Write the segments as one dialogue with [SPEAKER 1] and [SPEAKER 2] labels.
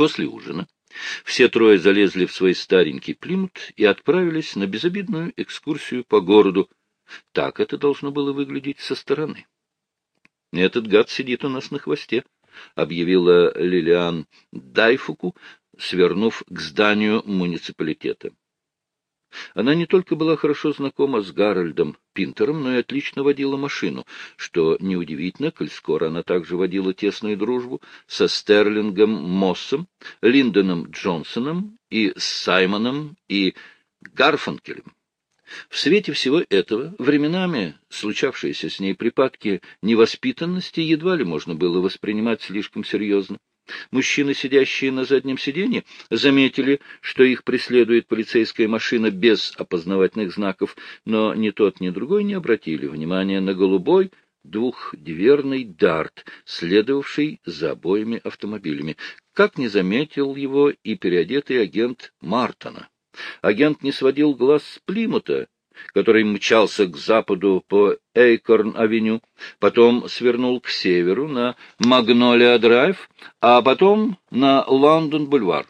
[SPEAKER 1] После ужина все трое залезли в свой старенький плимут и отправились на безобидную экскурсию по городу. Так это должно было выглядеть со стороны. «Этот гад сидит у нас на хвосте», — объявила Лилиан Дайфуку, свернув к зданию муниципалитета. Она не только была хорошо знакома с Гарольдом Пинтером, но и отлично водила машину, что неудивительно, коль скоро она также водила тесную дружбу со Стерлингом Моссом, Линдоном Джонсоном и Саймоном и Гарфанкелем. В свете всего этого временами случавшиеся с ней припадки невоспитанности едва ли можно было воспринимать слишком серьезно. Мужчины, сидящие на заднем сиденье, заметили, что их преследует полицейская машина без опознавательных знаков, но ни тот, ни другой не обратили внимания на голубой двухдверный дарт, следовавший за обоими автомобилями, как не заметил его и переодетый агент Мартона. Агент не сводил глаз с Плимута, который мчался к западу по Эйкорн-авеню, потом свернул к северу на Магнолия-драйв, а потом на Лондон-бульвар.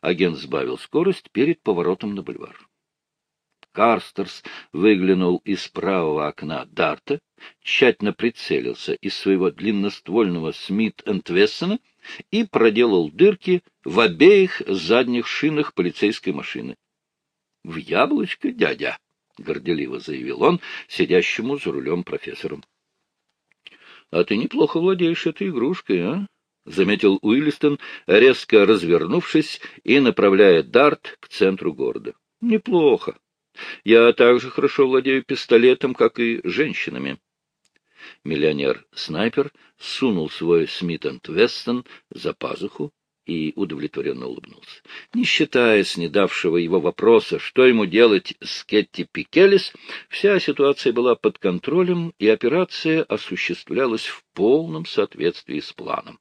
[SPEAKER 1] Агент сбавил скорость перед поворотом на бульвар. Карстерс выглянул из правого окна Дарта, тщательно прицелился из своего длинноствольного Смит энд и проделал дырки в обеих задних шинах полицейской машины. — В яблочко, дядя! — горделиво заявил он сидящему за рулем профессором. — А ты неплохо владеешь этой игрушкой, а? — заметил Уиллистон, резко развернувшись и направляя дарт к центру города. — Неплохо. Я также хорошо владею пистолетом, как и женщинами. Миллионер-снайпер сунул свой Смит энд Вестон за пазуху и удовлетворенно улыбнулся. Не считая снедавшего его вопроса, что ему делать с Кетти Пикелис, вся ситуация была под контролем, и операция осуществлялась в полном соответствии с планом.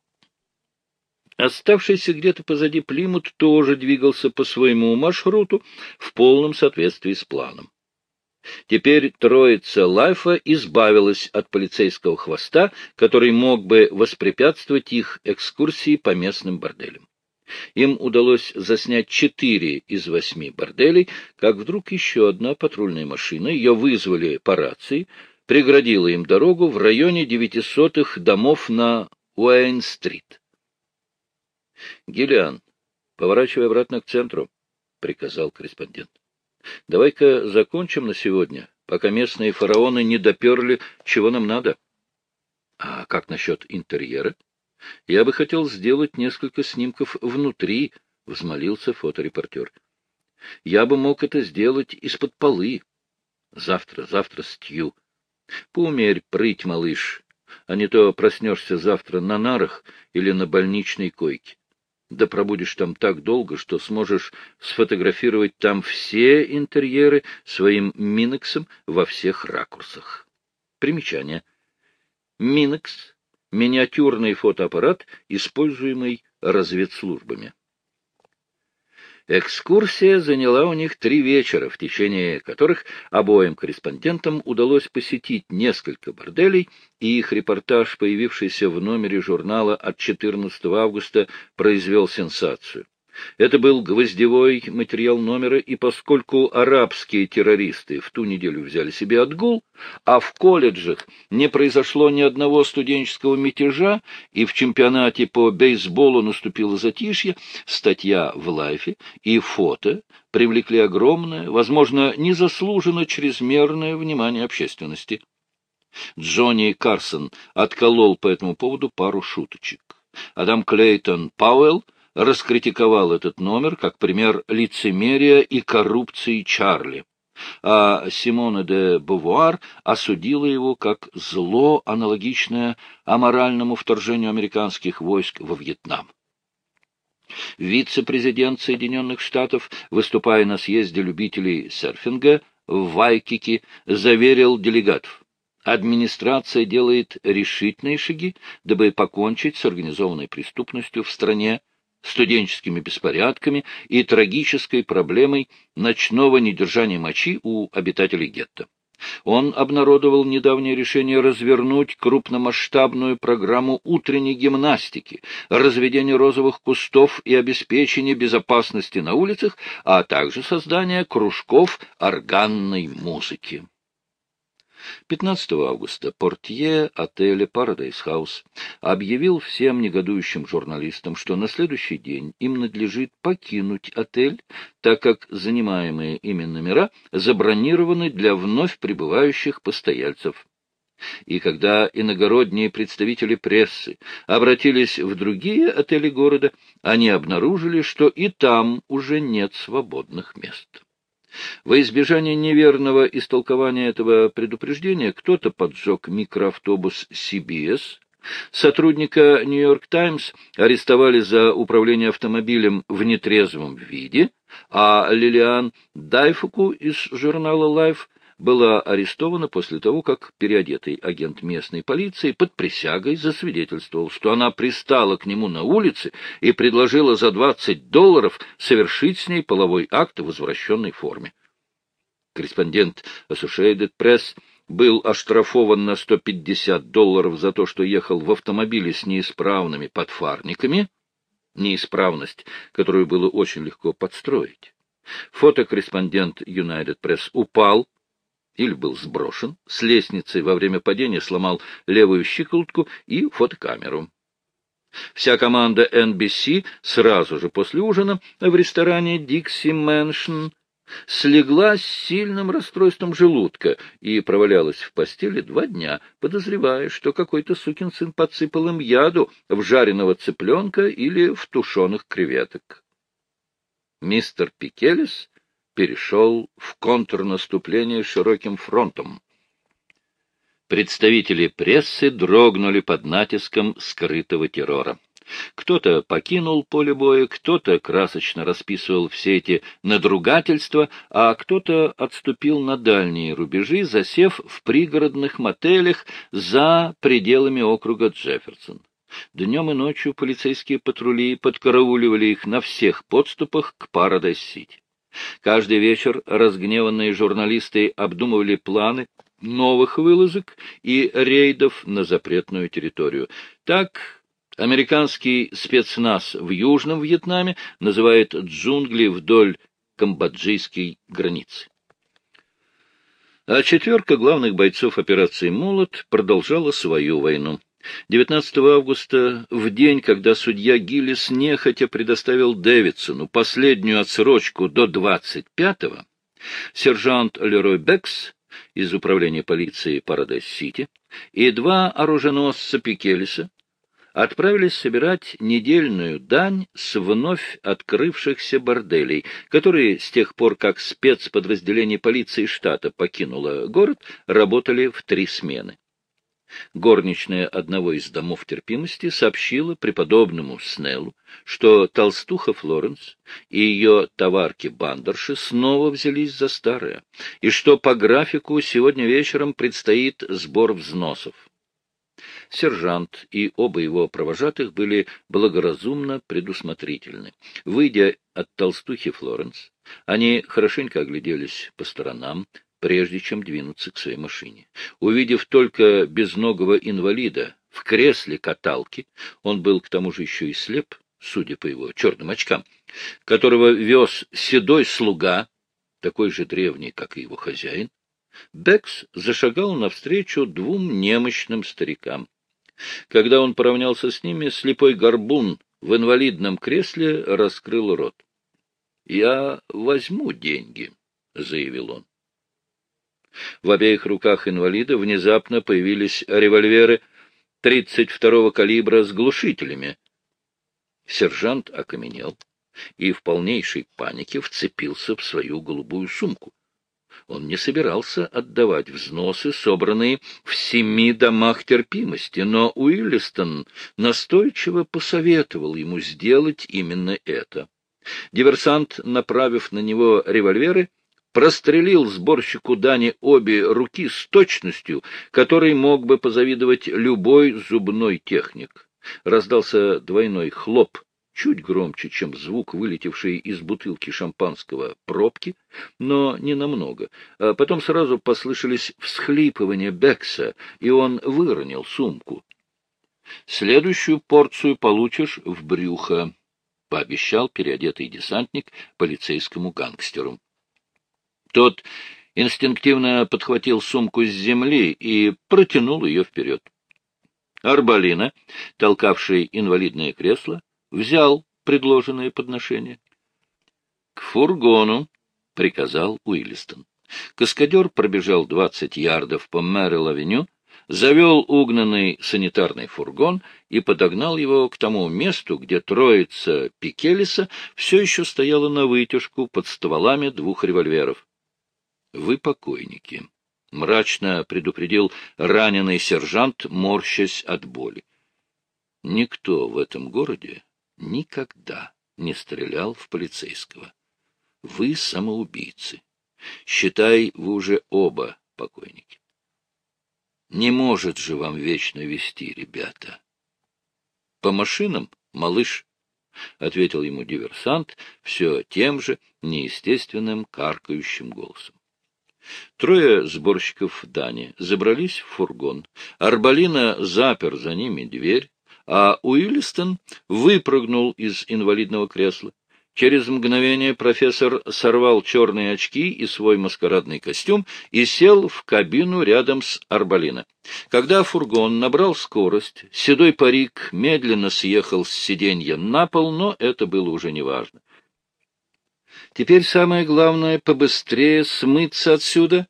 [SPEAKER 1] Оставшийся где-то позади Плимут тоже двигался по своему маршруту в полном соответствии с планом. Теперь троица Лайфа избавилась от полицейского хвоста, который мог бы воспрепятствовать их экскурсии по местным борделям. Им удалось заснять четыре из восьми борделей, как вдруг еще одна патрульная машина, ее вызвали по рации, преградила им дорогу в районе девятисотых домов на Уэйн-стрит. — Гиллиан, поворачивай обратно к центру, — приказал корреспондент. — Давай-ка закончим на сегодня, пока местные фараоны не доперли, чего нам надо. — А как насчет интерьера? — Я бы хотел сделать несколько снимков внутри, — взмолился фоторепортер. — Я бы мог это сделать из-под полы. Завтра, завтра, Стью. Поумерь прыть, малыш, а не то проснешься завтра на нарах или на больничной койке да пробудешь там так долго, что сможешь сфотографировать там все интерьеры своим Минексом во всех ракурсах. Примечание. Минекс — миниатюрный фотоаппарат, используемый разведслужбами. Экскурсия заняла у них три вечера, в течение которых обоим корреспондентам удалось посетить несколько борделей, и их репортаж, появившийся в номере журнала от 14 августа, произвел сенсацию. Это был гвоздевой материал номера, и поскольку арабские террористы в ту неделю взяли себе отгул, а в колледжах не произошло ни одного студенческого мятежа, и в чемпионате по бейсболу наступило затишье, статья в лайфе и фото привлекли огромное, возможно, незаслуженно чрезмерное внимание общественности. Джонни Карсон отколол по этому поводу пару шуточек. Адам Клейтон Пауэлл раскритиковал этот номер как пример лицемерия и коррупции Чарли, а Симона де Бувуар осудила его как зло, аналогичное аморальному вторжению американских войск во Вьетнам. Вице-президент Соединенных Штатов, выступая на съезде любителей серфинга в Вайкике, заверил делегатов. Администрация делает решительные шаги, дабы покончить с организованной преступностью в стране, студенческими беспорядками и трагической проблемой ночного недержания мочи у обитателей гетто. Он обнародовал недавнее решение развернуть крупномасштабную программу утренней гимнастики, разведения розовых кустов и обеспечения безопасности на улицах, а также создания кружков органной музыки. 15 августа портье отеля Paradise House объявил всем негодующим журналистам, что на следующий день им надлежит покинуть отель, так как занимаемые ими номера забронированы для вновь прибывающих постояльцев. И когда иногородние представители прессы обратились в другие отели города, они обнаружили, что и там уже нет свободных мест. Во избежание неверного истолкования этого предупреждения кто-то поджег микроавтобус CBS, сотрудника «Нью-Йорк Таймс» арестовали за управление автомобилем в нетрезвом виде, а Лилиан Дайфуку из журнала Life была арестована после того, как переодетый агент местной полиции под присягой засвидетельствовал, что она пристала к нему на улице и предложила за 20 долларов совершить с ней половой акт в возвращенной форме. Корреспондент Associated Press был оштрафован на 150 долларов за то, что ехал в автомобиле с неисправными подфарниками, неисправность, которую было очень легко подстроить. Фотокорреспондент United Press упал или был сброшен с лестницы во время падения, сломал левую щиколотку и фотокамеру. Вся команда NBC сразу же после ужина в ресторане Dixie Mansion слегла с сильным расстройством желудка и провалялась в постели два дня, подозревая, что какой-то сукин сын подсыпал им яду в жареного цыпленка или в тушеных креветок. Мистер Пикелес перешел в контрнаступление широким фронтом. Представители прессы дрогнули под натиском скрытого террора. Кто-то покинул поле боя, кто-то красочно расписывал все эти надругательства, а кто-то отступил на дальние рубежи, засев в пригородных мотелях за пределами округа Джефферсон. Днем и ночью полицейские патрули подкарауливали их на всех подступах к Парадайз-Сити. Каждый вечер разгневанные журналисты обдумывали планы новых вылазок и рейдов на запретную территорию. Так американский спецназ в Южном Вьетнаме называет джунгли вдоль камбоджийской границы. А четверка главных бойцов операции «Молот» продолжала свою войну. 19 августа, в день, когда судья Гиллис нехотя предоставил Дэвидсону последнюю отсрочку до 25-го, сержант Лерой Бекс из управления полиции Парадайз-Сити и два оруженосца Пикелиса отправились собирать недельную дань с вновь открывшихся борделей, которые с тех пор, как спецподразделение полиции штата покинуло город, работали в три смены. Горничная одного из домов терпимости сообщила преподобному Снеллу, что толстуха Флоренс и ее товарки-бандерши снова взялись за старое, и что по графику сегодня вечером предстоит сбор взносов. Сержант и оба его провожатых были благоразумно предусмотрительны. Выйдя от толстухи Флоренс, они хорошенько огляделись по сторонам, прежде чем двинуться к своей машине. Увидев только безногого инвалида в кресле каталки, он был к тому же еще и слеп, судя по его черным очкам, которого вез седой слуга, такой же древний, как и его хозяин, Бекс зашагал навстречу двум немощным старикам. Когда он поравнялся с ними, слепой горбун в инвалидном кресле раскрыл рот. — Я возьму деньги, — заявил он. В обеих руках инвалида внезапно появились револьверы 32-го калибра с глушителями. Сержант окаменел и в полнейшей панике вцепился в свою голубую сумку. Он не собирался отдавать взносы, собранные в семи домах терпимости, но Уиллистон настойчиво посоветовал ему сделать именно это. Диверсант, направив на него револьверы, прострелил сборщику дани обе руки с точностью, которой мог бы позавидовать любой зубной техник. Раздался двойной хлоп чуть громче, чем звук, вылетевший из бутылки шампанского пробки, но не намного. А потом сразу послышались всхлипывания Бекса, и он выронил сумку. «Следующую порцию получишь в брюхо», — пообещал переодетый десантник полицейскому гангстеру. Тот инстинктивно подхватил сумку с земли и протянул ее вперед. Арбалина, толкавший инвалидное кресло, взял предложенное подношение. — К фургону, — приказал Уиллистон. Каскадер пробежал двадцать ярдов по Мэрил-авеню, завел угнанный санитарный фургон и подогнал его к тому месту, где троица Пикелиса все еще стояла на вытяжку под стволами двух револьверов. — Вы покойники, — мрачно предупредил раненый сержант, морщась от боли. Никто в этом городе никогда не стрелял в полицейского. Вы самоубийцы. Считай, вы уже оба покойники. Не может же вам вечно вести, ребята. По машинам, малыш, — ответил ему диверсант все тем же неестественным каркающим голосом. Трое сборщиков Дани забрались в фургон. Арбалина запер за ними дверь, а Уиллистон выпрыгнул из инвалидного кресла. Через мгновение профессор сорвал черные очки и свой маскарадный костюм и сел в кабину рядом с Арбалина. Когда фургон набрал скорость, седой парик медленно съехал с сиденья на пол, но это было уже неважно. Теперь самое главное — побыстрее смыться отсюда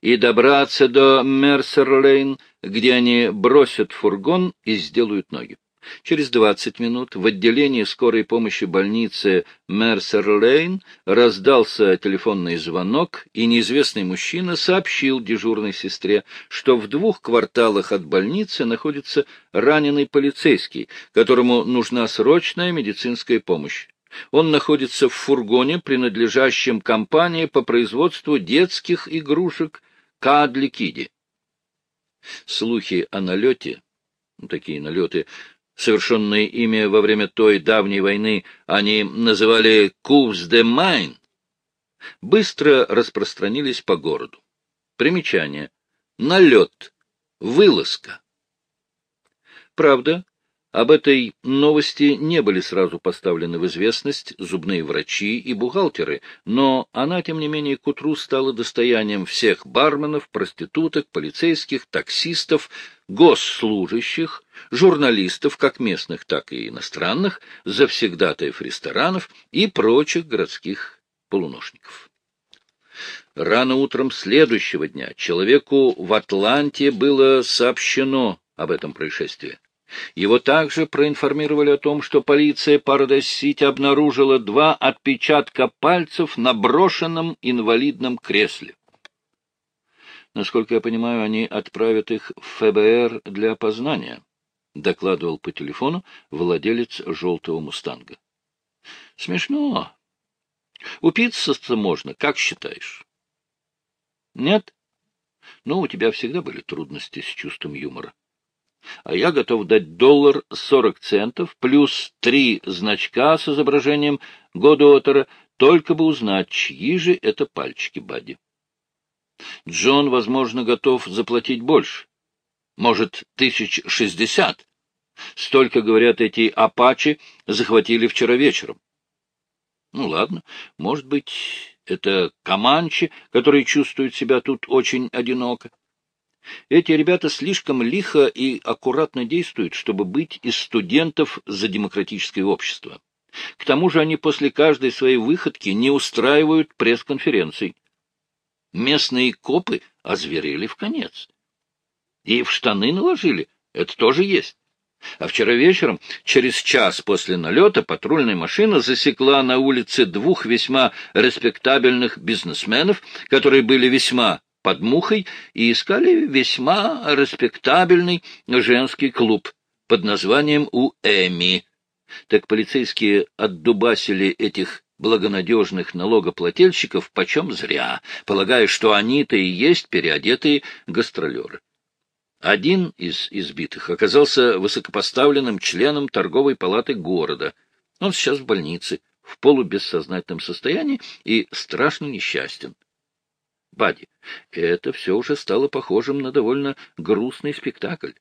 [SPEAKER 1] и добраться до Мерсерлейн, где они бросят фургон и сделают ноги. Через двадцать минут в отделении скорой помощи больницы Мерсерлейн раздался телефонный звонок, и неизвестный мужчина сообщил дежурной сестре, что в двух кварталах от больницы находится раненый полицейский, которому нужна срочная медицинская помощь. Он находится в фургоне, принадлежащем компании по производству детских игрушек Кадли Киди. Слухи о налете, ну, такие налеты, совершенные ими во время той давней войны, они называли «Кувс де Майн», быстро распространились по городу. Примечание. Налет. Вылазка. Правда, об этой новости не были сразу поставлены в известность зубные врачи и бухгалтеры, но она, тем не менее, к утру стала достоянием всех барменов, проституток, полицейских, таксистов, госслужащих, журналистов, как местных, так и иностранных, завсегдатаев ресторанов и прочих городских полуношников. Рано утром следующего дня человеку в Атланте было сообщено об этом происшествии. Его также проинформировали о том, что полиция Парадайз-Сити обнаружила два отпечатка пальцев на брошенном инвалидном кресле. Насколько я понимаю, они отправят их в ФБР для опознания, — докладывал по телефону владелец желтого «Мустанга». — Смешно. Упиться можно, как считаешь? — Нет? Ну, у тебя всегда были трудности с чувством юмора а я готов дать доллар сорок центов плюс три значка с изображением Годуотера, только бы узнать, чьи же это пальчики Бадди. Джон, возможно, готов заплатить больше. Может, тысяч шестьдесят. Столько, говорят, эти апачи захватили вчера вечером. Ну, ладно, может быть, это команчи, которые чувствуют себя тут очень одиноко. Эти ребята слишком лихо и аккуратно действуют, чтобы быть из студентов за демократическое общество. К тому же они после каждой своей выходки не устраивают пресс-конференций. Местные копы озверели в конец. И в штаны наложили, это тоже есть. А вчера вечером, через час после налета, патрульная машина засекла на улице двух весьма респектабельных бизнесменов, которые были весьма под мухой и искали весьма респектабельный женский клуб под названием «У Эми». Так полицейские отдубасили этих благонадежных налогоплательщиков почем зря, полагая, что они-то и есть переодетые гастролеры. Один из избитых оказался высокопоставленным членом торговой палаты города. Он сейчас в больнице, в полубессознательном состоянии и страшно несчастен. Бади, это все уже стало похожим на довольно грустный спектакль.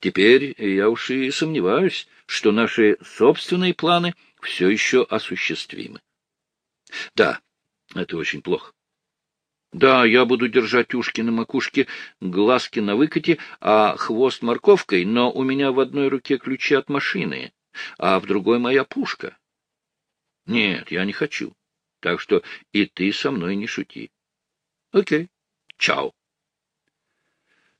[SPEAKER 1] Теперь я уж и сомневаюсь, что наши собственные планы все еще осуществимы. Да, это очень плохо. Да, я буду держать ушки на макушке, глазки на выкате, а хвост морковкой, но у меня в одной руке ключи от машины, а в другой моя пушка. Нет, я не хочу. Так что и ты со мной не шути. Окей. Чао.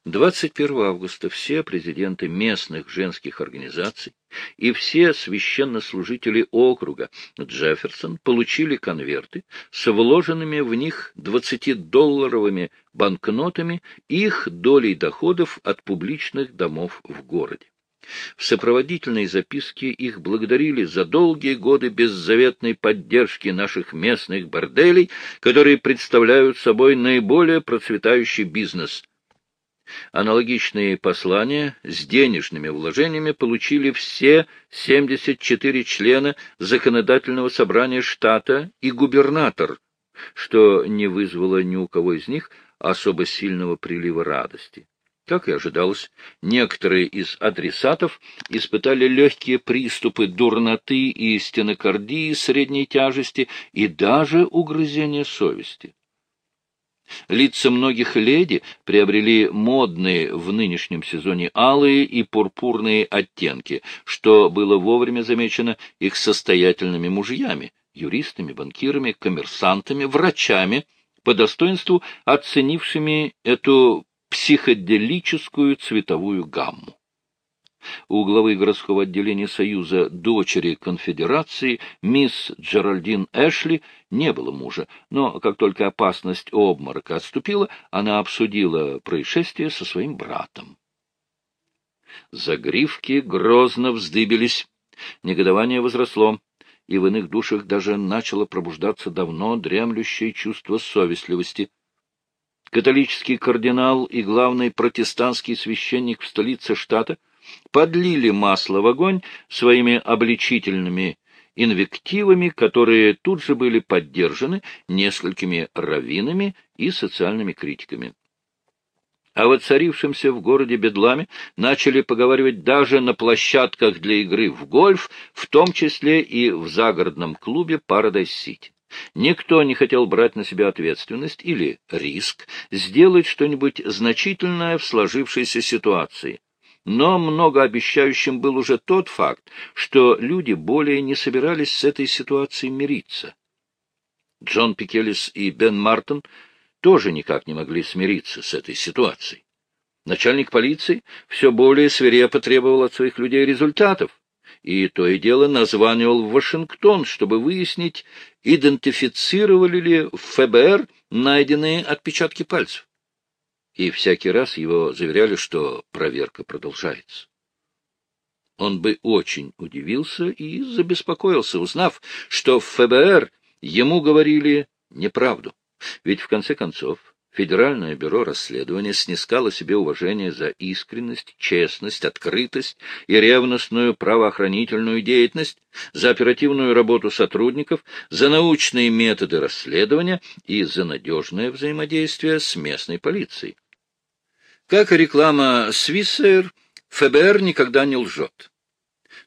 [SPEAKER 1] 21 августа все президенты местных женских организаций и все священнослужители округа Джефферсон получили конверты с вложенными в них 20-долларовыми банкнотами их долей доходов от публичных домов в городе. В сопроводительной записке их благодарили за долгие годы беззаветной поддержки наших местных борделей, которые представляют собой наиболее процветающий бизнес – Аналогичные послания с денежными вложениями получили все 74 члена законодательного собрания штата и губернатор, что не вызвало ни у кого из них особо сильного прилива радости. Как и ожидалось, некоторые из адресатов испытали легкие приступы дурноты и стенокардии средней тяжести и даже угрызения совести. Лица многих леди приобрели модные в нынешнем сезоне алые и пурпурные оттенки, что было вовремя замечено их состоятельными мужьями, юристами, банкирами, коммерсантами, врачами, по достоинству оценившими эту психоделическую цветовую гамму. У главы городского отделения Союза дочери конфедерации мисс Джеральдин Эшли не было мужа, но как только опасность обморока отступила, она обсудила происшествие со своим братом. Загривки грозно вздыбились, негодование возросло, и в иных душах даже начало пробуждаться давно дремлющее чувство совестливости. Католический кардинал и главный протестантский священник в столице штата — подлили масло в огонь своими обличительными инвективами, которые тут же были поддержаны несколькими раввинами и социальными критиками. О воцарившемся в городе бедламе начали поговаривать даже на площадках для игры в гольф, в том числе и в загородном клубе «Парадайз-Сити». Никто не хотел брать на себя ответственность или риск сделать что-нибудь значительное в сложившейся ситуации, но многообещающим был уже тот факт, что люди более не собирались с этой ситуацией мириться. Джон Пикелис и Бен Мартон тоже никак не могли смириться с этой ситуацией. Начальник полиции все более свирепо требовал от своих людей результатов, и то и дело названивал в Вашингтон, чтобы выяснить, идентифицировали ли в ФБР найденные отпечатки пальцев и всякий раз его заверяли, что проверка продолжается. Он бы очень удивился и забеспокоился, узнав, что в ФБР ему говорили неправду. Ведь, в конце концов, Федеральное бюро расследования снискало себе уважение за искренность, честность, открытость и ревностную правоохранительную деятельность, за оперативную работу сотрудников, за научные методы расследования и за надежное взаимодействие с местной полицией. Как и реклама Свиссер, ФБР никогда не лжет.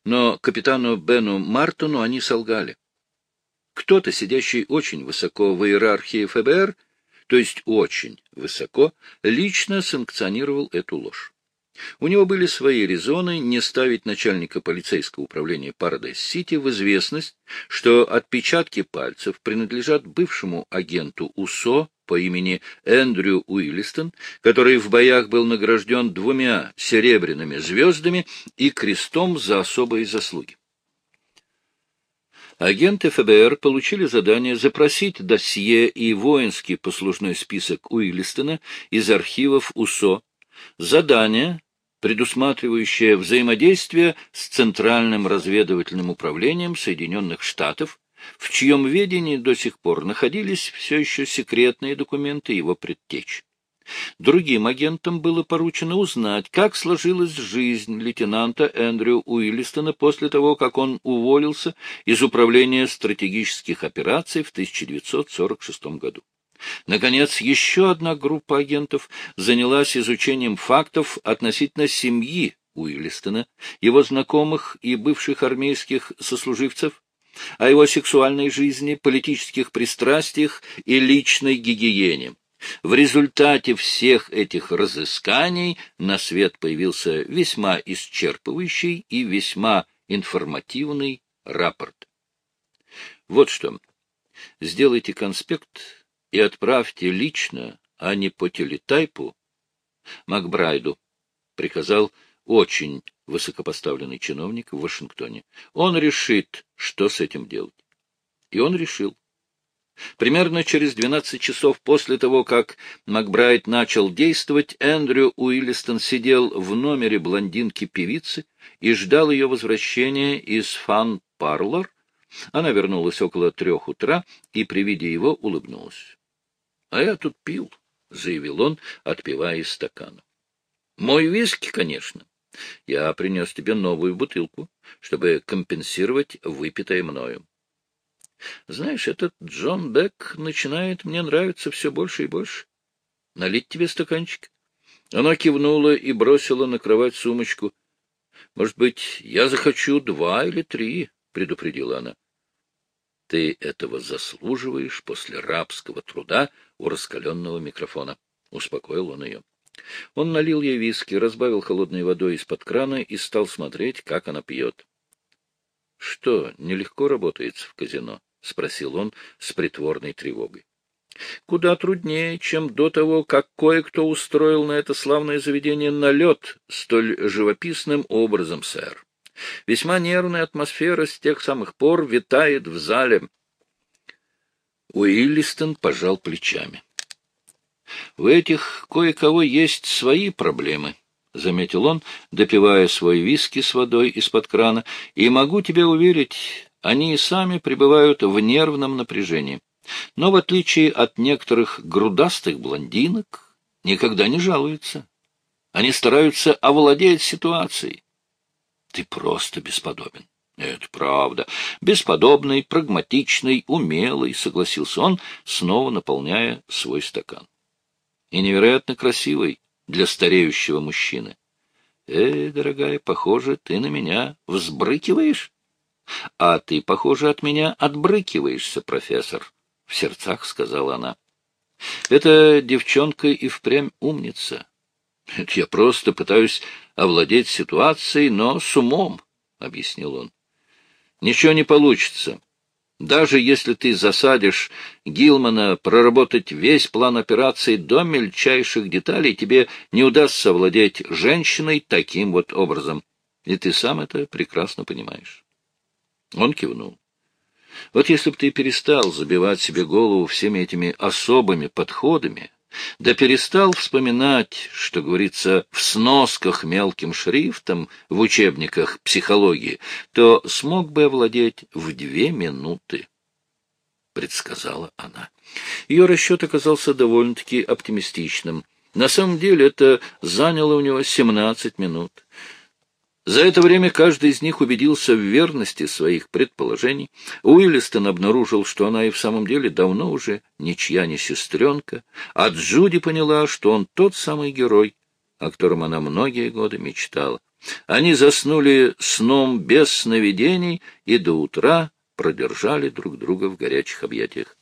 [SPEAKER 1] Но капитану Бену Мартону они солгали. Кто-то, сидящий очень высоко в иерархии ФБР, то есть очень высоко, лично санкционировал эту ложь. У него были свои резоны не ставить начальника полицейского управления Парадайз-Сити в известность, что отпечатки пальцев принадлежат бывшему агенту УСО по имени Эндрю Уиллистон, который в боях был награжден двумя серебряными звездами и крестом за особые заслуги. Агенты ФБР получили задание запросить досье и воинский послужной список Уиллистона из архивов УСО. Задание, предусматривающее взаимодействие с Центральным разведывательным управлением Соединенных Штатов, в чьем ведении до сих пор находились все еще секретные документы его предтеч. Другим агентам было поручено узнать, как сложилась жизнь лейтенанта Эндрю Уиллистона после того, как он уволился из Управления стратегических операций в 1946 году. Наконец, еще одна группа агентов занялась изучением фактов относительно семьи Уиллистона, его знакомых и бывших армейских сослуживцев, о его сексуальной жизни, политических пристрастиях и личной гигиене. В результате всех этих разысканий на свет появился весьма исчерпывающий и весьма информативный рапорт. Вот что. Сделайте конспект и отправьте лично, а не по телетайпу, Макбрайду, приказал очень высокопоставленный чиновник в Вашингтоне. Он решит, что с этим делать. И он решил. Примерно через 12 часов после того, как Макбрайт начал действовать, Эндрю Уиллистон сидел в номере блондинки-певицы и ждал ее возвращения из фан-парлор. Она вернулась около трех утра и при виде его улыбнулась. — А я тут пил, — заявил он, отпивая из стакана. — Мой виски, конечно. Я принес тебе новую бутылку, чтобы компенсировать выпитое мною. Знаешь, этот Джон Бек начинает мне нравиться все больше и больше. Налить тебе стаканчик? Она кивнула и бросила на кровать сумочку. — Может быть, я захочу два или три, — предупредила она. — Ты этого заслуживаешь после рабского труда у раскаленного микрофона, — успокоил он ее. Он налил ей виски, разбавил холодной водой из-под крана и стал смотреть, как она пьет. — Что, нелегко работается в казино? — спросил он с притворной тревогой. — Куда труднее, чем до того, как кое-кто устроил на это славное заведение налет столь живописным образом, сэр. Весьма нервная атмосфера с тех самых пор витает в зале. Уиллистон пожал плечами. — В этих кое-кого есть свои проблемы, — заметил он, допивая свой виски с водой из-под крана, — и могу тебя уверить, они и сами пребывают в нервном напряжении. Но, в отличие от некоторых грудастых блондинок, никогда не жалуются. Они стараются овладеть ситуацией. Ты просто бесподобен. Это правда. Бесподобный, прагматичный, умелый, согласился он, снова наполняя свой стакан. И невероятно красивый для стареющего мужчины. Эй, дорогая, похоже, ты на меня взбрыкиваешь. — А ты, похоже, от меня отбрыкиваешься, профессор, — в сердцах сказала она. — Эта девчонка и впрямь умница. Я просто пытаюсь овладеть ситуацией, но с умом, — объяснил он. — Ничего не получится. Даже если ты засадишь Гилмана проработать весь план операции до мельчайших деталей, тебе не удастся овладеть женщиной таким вот образом. И ты сам это прекрасно понимаешь. Он кивнул. Вот если бы ты перестал забивать себе голову всеми этими особыми подходами, да перестал вспоминать, что говорится в сносках мелким шрифтом в учебниках психологии, то смог бы овладеть в две минуты, — предсказала она. Ее расчет оказался довольно-таки оптимистичным. На самом деле это заняло у него семнадцать минут. За это время каждый из них убедился в верности своих предположений. Уиллистон обнаружил, что она и в самом деле давно уже ничья не сестренка, а Джуди поняла, что он тот самый герой, о котором она многие годы мечтала. Они заснули сном без сновидений и до утра продержали друг друга в горячих объятиях.